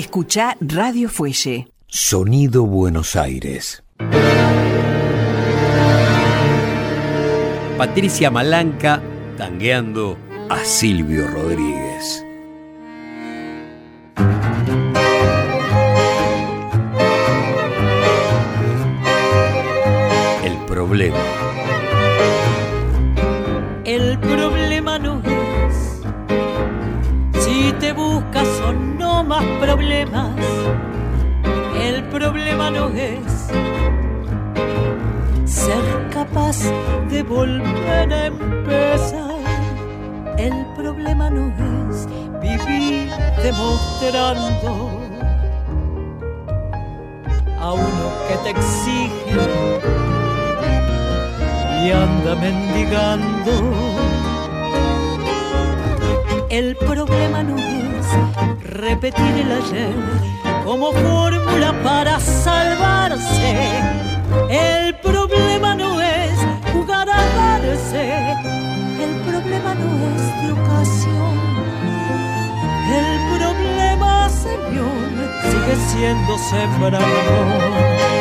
Escucha Radio Fuelle. Sonido Buenos Aires. Patricia Malanca tangueando a Silvio Rodríguez. El problema. Problema no es ser capaz de volver a empezar. El problema no es vivir demostrando a uno que te exige y anda mendigando. El problema no es repetir el ayer como fórmula para salvarse. El problema no es jugar a darse. El problema no es de. El problema, Señor, sigue siendo sembrar amor.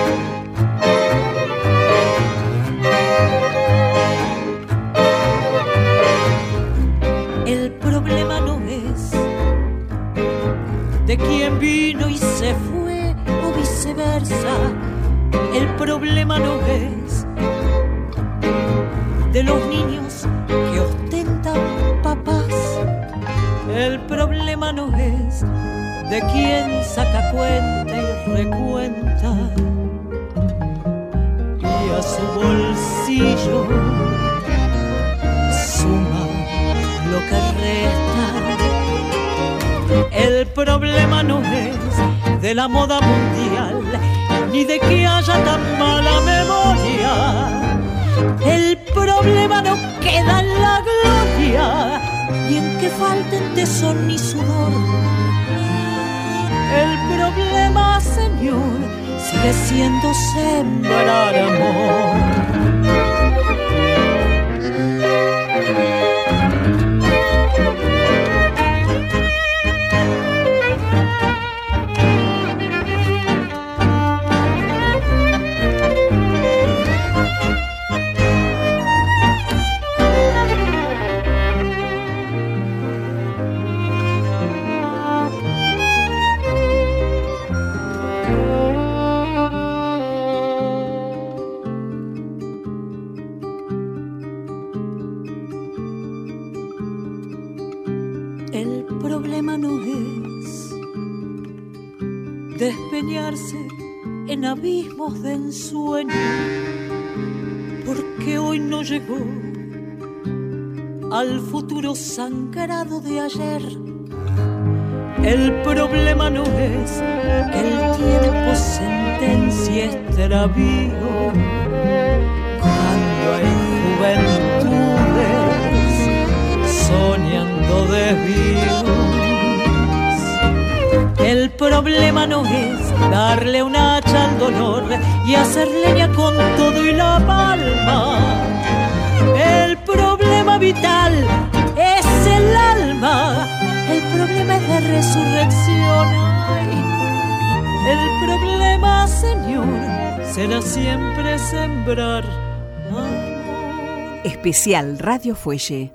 El problema no quien vino y se fue o viceversa. El problema no es de los niños que ostentan papás. El problema no es de quien saca cuenta y recuenta y a su bolsillo suma lo que resta. El problema no es de la moda mundial, ni de que haya tan mala memoria. El problema no queda en la gloria, ni en que falten tesón ni sudor. El problema, Señor, sigue siendo sembrar amor. En abismos de ensueño, porque hoy no llegó al futuro sangrado de ayer. El problema no es que el tiempo sentencia extravío cuando hay juventudes soñando desvíos. El problema no es darle un hacha al dolor y hacer leña con todo y la palma. El problema vital es el alma. El problema es de resurrección. El problema, Señor, será siempre sembrar. Especial Radio Fuelle.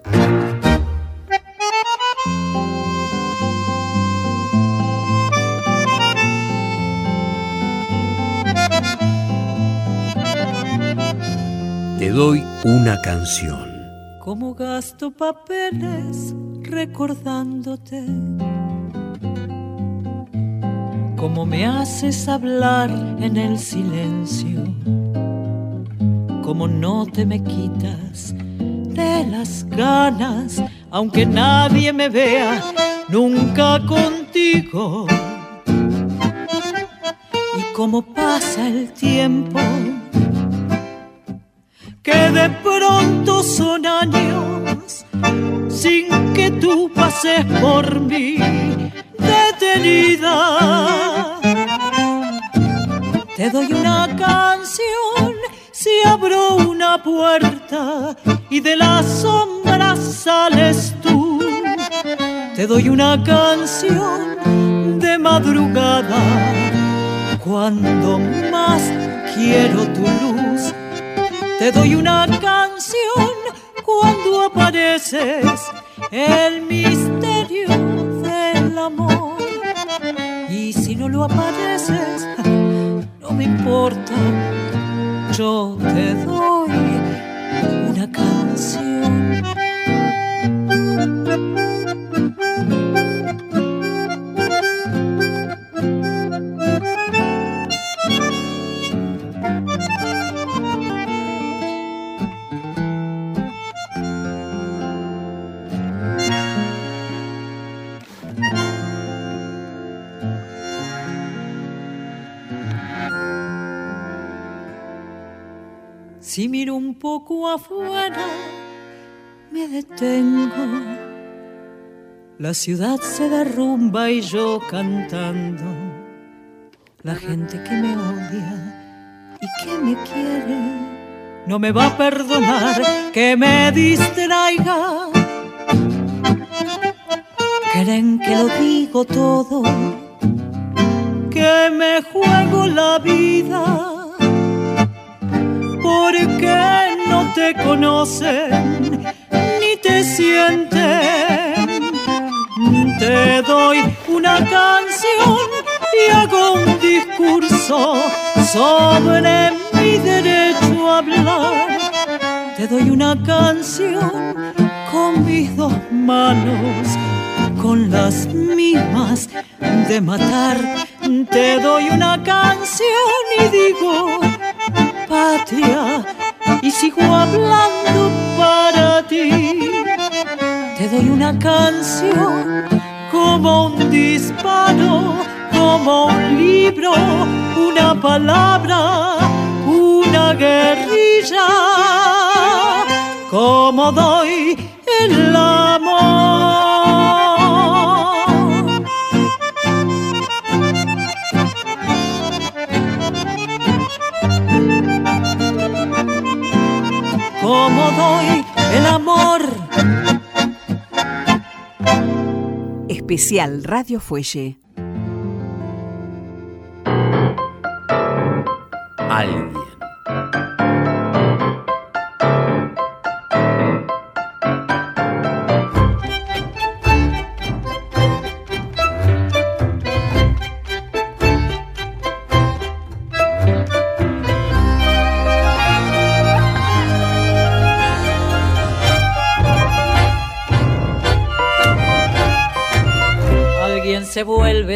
Doy una canción. Como gasto papeles recordándote. Como me haces hablar en el silencio. Como no te me quitas de las ganas, aunque nadie me vea nunca contigo. Y como pasa el tiempo que de pronto son años sin que tú pases por mí detenida. Te doy una canción si abro una puerta y de las sombras sales tú. Te doy una canción de madrugada, cuando más quiero tu luz, te doy una canción cuando apareces, el misterio del amor. Y si no lo apareces, no me importa, yo te doy una canción. Si miro un poco afuera, me detengo. La ciudad se derrumba y yo cantando. La gente que me odia y que me quiere no me va a perdonar que me distraiga. Creen que lo digo todo, que me juego la vida porque no te conocen ni te sienten. Te doy una canción y hago un discurso sobre mi derecho a hablar. Te doy una canción con mis dos manos, con las mismas de matar. Te doy una canción y digo, y sigo hablando para ti. Te doy una canción como un disparo, como un libro, una palabra, una guerrilla, como doy el amor. Especial Radio Fuelle. Alguien.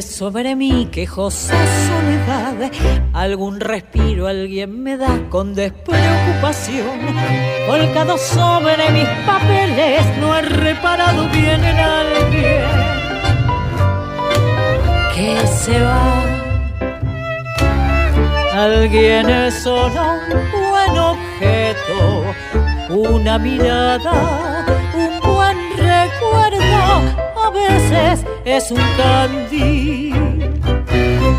Sobre mí quejosa soledad. Algún respiro alguien me da con despreocupación. Volcado sobre mis papeles, no he reparado bien en alguien que se va. Alguien es solo un buen objeto, una mirada, a veces es un candil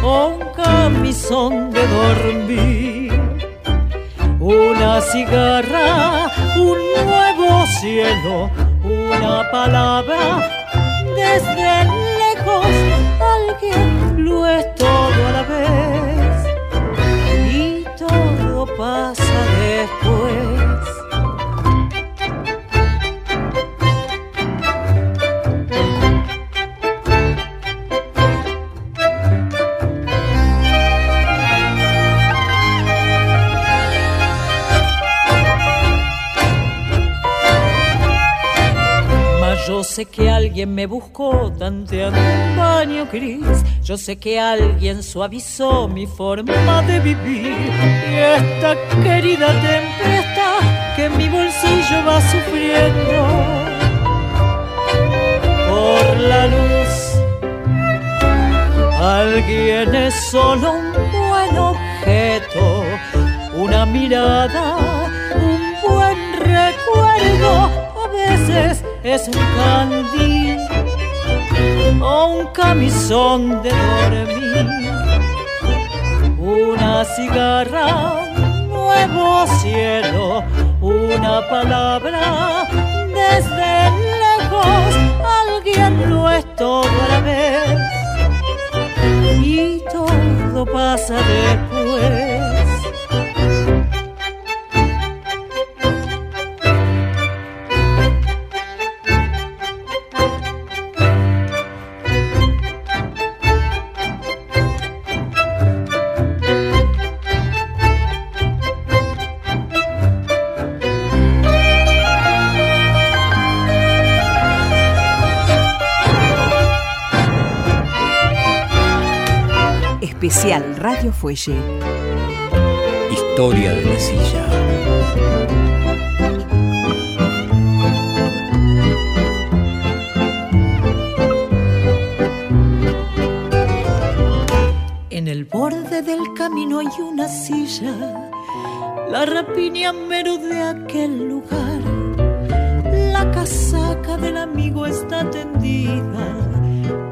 o un camisón de dormir, una cigarra, un nuevo cielo, una palabra desde lejos, alguien lo es todo a la vez y todo pasa después. Yo sé que alguien me buscó tanteando un baño gris. Yo sé que alguien suavizó mi forma de vivir. Y esta querida tempestad que mi bolsillo va sufriendo por la luz. Alguien es solo un buen objeto, una mirada, un buen recuerdo. A veces es un candil o un camisón de dormir, una cigarra, un nuevo cielo, una palabra desde lejos, alguien lo es todo a la vez todo pasa después. Fuelle. Historia de la silla. En el borde del camino hay una silla, la rapiña mero de aquel lugar. La casaca del amigo está tendida,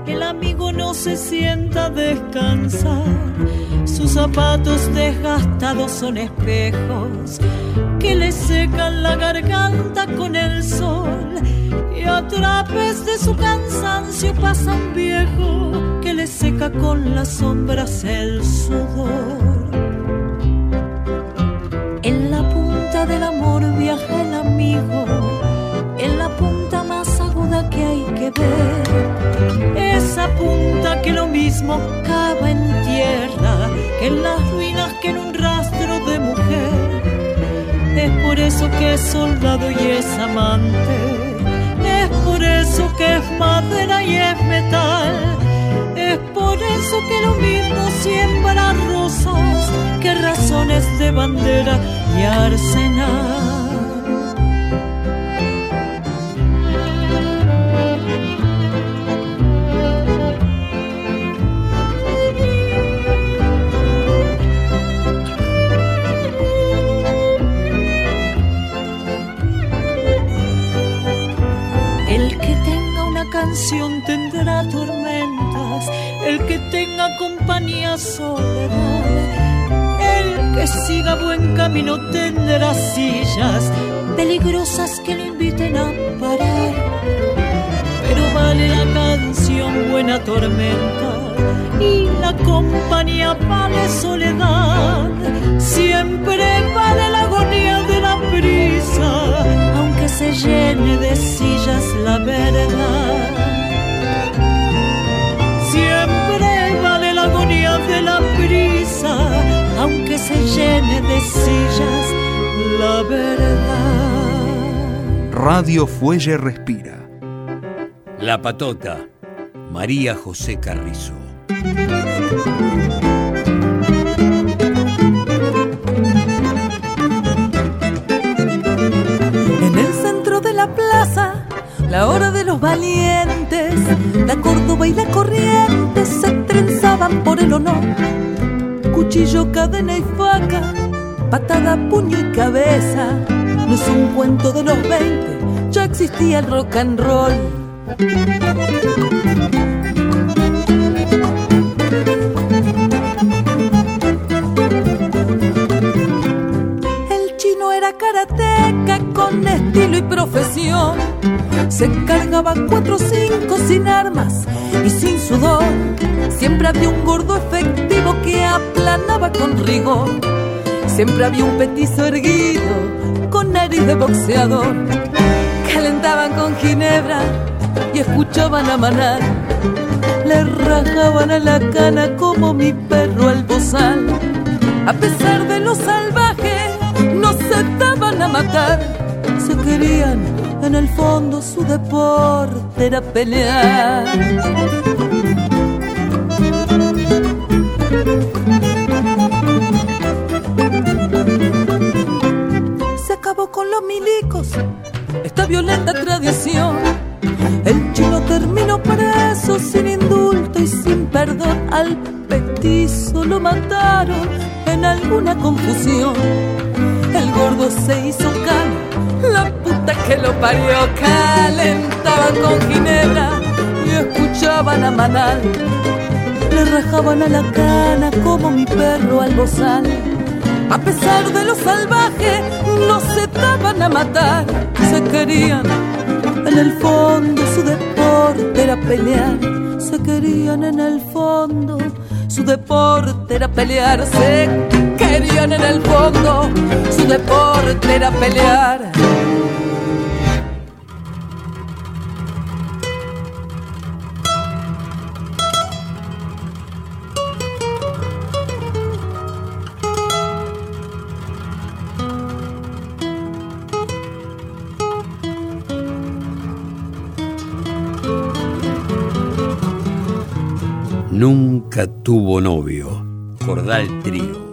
el amigo no se sienta a descansar. Sus zapatos desgastados son espejos que le secan la garganta con el sol. Y a través de su cansancio pasa un viejo que le seca con las sombras el sudor. En la punta del amor viaja el amigo, en la punta Esa punta que lo mismo cava en tierra, que en las ruinas que en un rastro de mujer. Es por eso que es soldado y es amante. Es por eso que es madera y es metal. Es por eso que lo mismo siembra rosas que razones de bandera y arsenal. Canción tendrá tormentas, el que tenga compañía soledad, el que siga buen camino tendrá sillas peligrosas que lo inviten a parar. Pero vale la canción buena tormenta y la compañía vale soledad. Siempre vale la agonía de la prisa, se llene de sillas la verdad. Siempre vale la agonía de la prisa, aunque se llene de sillas la verdad. Radio Fuelle Respira. La patota. María José Carrizo. Cuchillo, cadena y faca, patada, puño y cabeza. No es un cuento de los 20, ya existía el rock and roll. El chino era karateca con estilo y profesión. Se cargaba cuatro o cinco sin armas y sin sudor. Siempre había un gordo efectivo que aplanaba con rigor. Siempre había un petizo erguido con nariz de boxeador. Calentaban con ginebra y escuchaban a manar. Le rajaban a la cana como mi perro al bozal. A pesar de lo salvaje, no se daban a matar. Se querían, en el fondo su deporte era pelear. Se acabó con los milicos, esta violenta tradición. El chino terminó preso sin indulto y sin perdón. Al petizo lo mataron en alguna confusión. El gordo se hizo cano, la puta que lo parió. Calentaban con ginebra y escuchaban a Manal. Le rajaban a la cana como mi perro al bozal. A pesar de lo salvaje, no se daban a matar, se querían. En el fondo su deporte era pelear, se querían en el fondo, su deporte era pelear, se querían en el fondo, su deporte era pelear. Tuvo novio. Cordal Trío.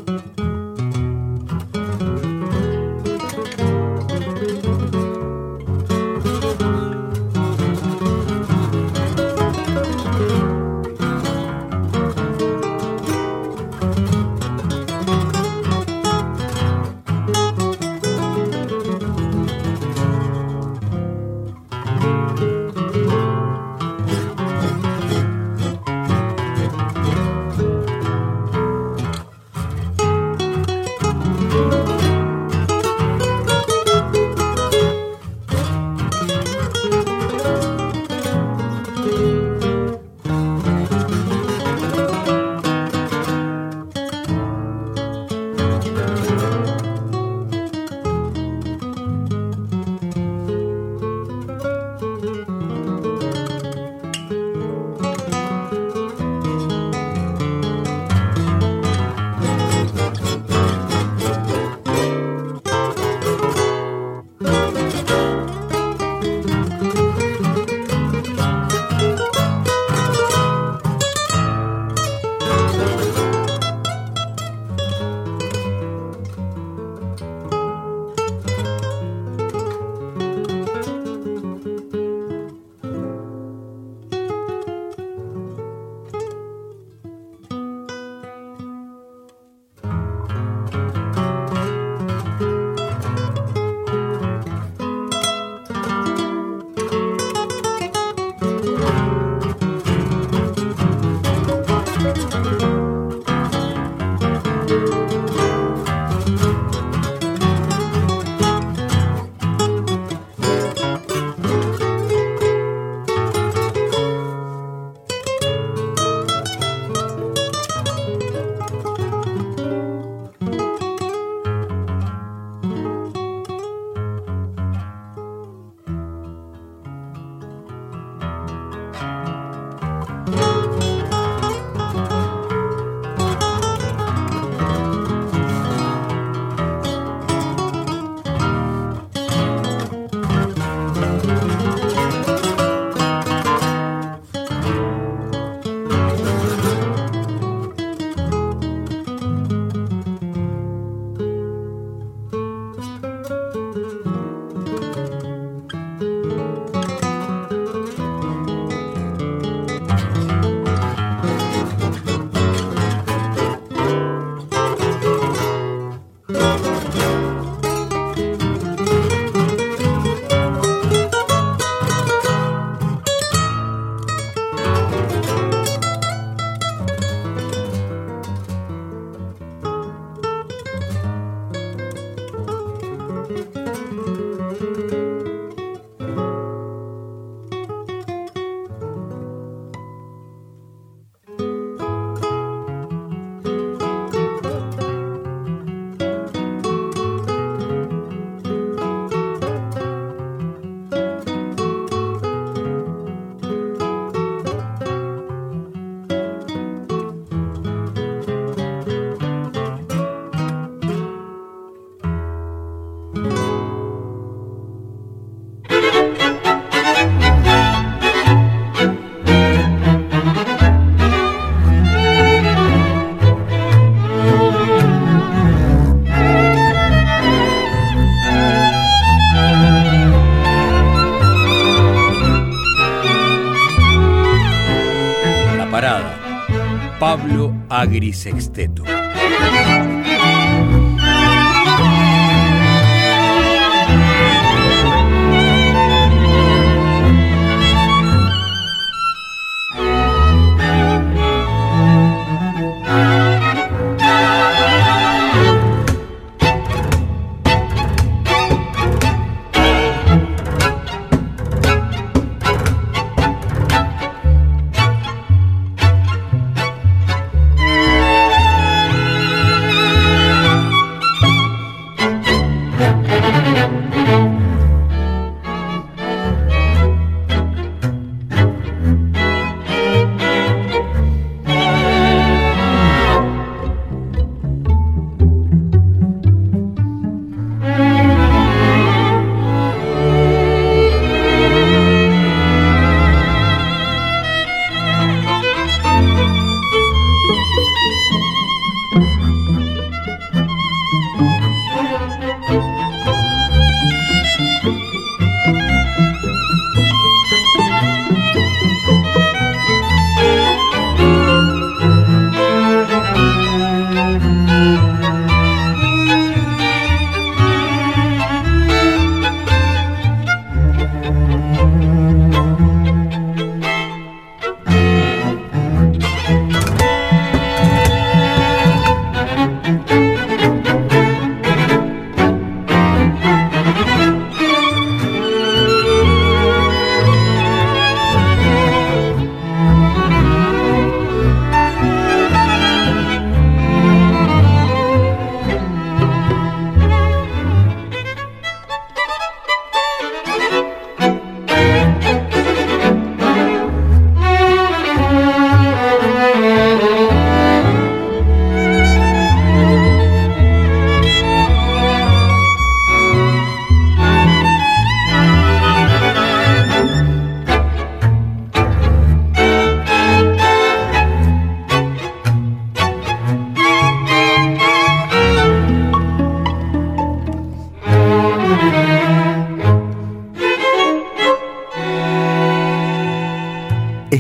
Agrisexteto.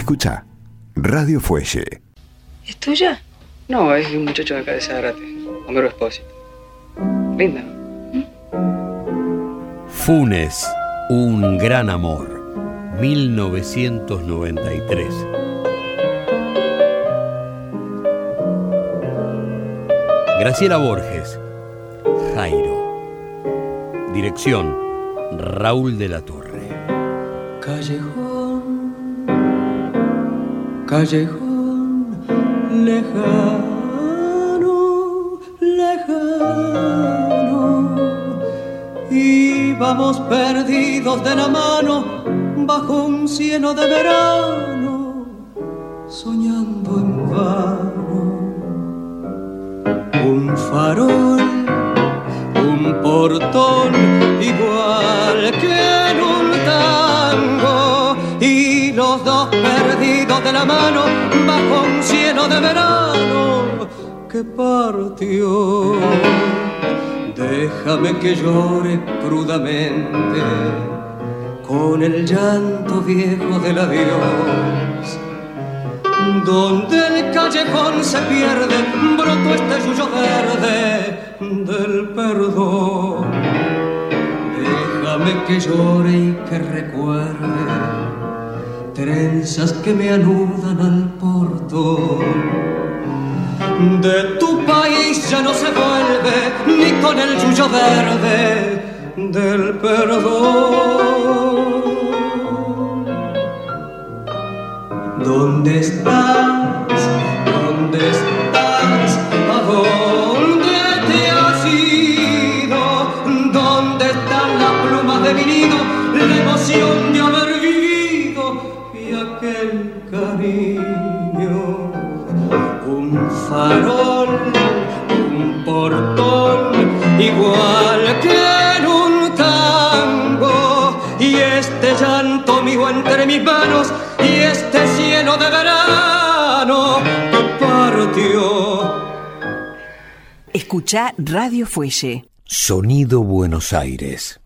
Escucha, Radio Fuelle. ¿Es tuya? No, es un muchacho de acá de Zagrate, Homero Espósito. Linda. Funes, un gran amor. 1993. Graciela Borges, Jairo. Dirección, Raúl de la Torre. Callejón, callejón, lejano, lejano. Íbamos perdidos de la mano bajo un cielo de verano, soñando en vano. Un farol, un portón, igual que mano bajo un cielo de verano que partió. Déjame que llore crudamente con el llanto viejo del adiós. Donde el callejón se pierde, brotó este yuyo verde del perdón. Déjame que llore y que recuerde trenzas que me anudan al portón. De tu país ya no se vuelve ni con el yuyo verde del perdón. Radio Fuelle. Sonido Buenos Aires.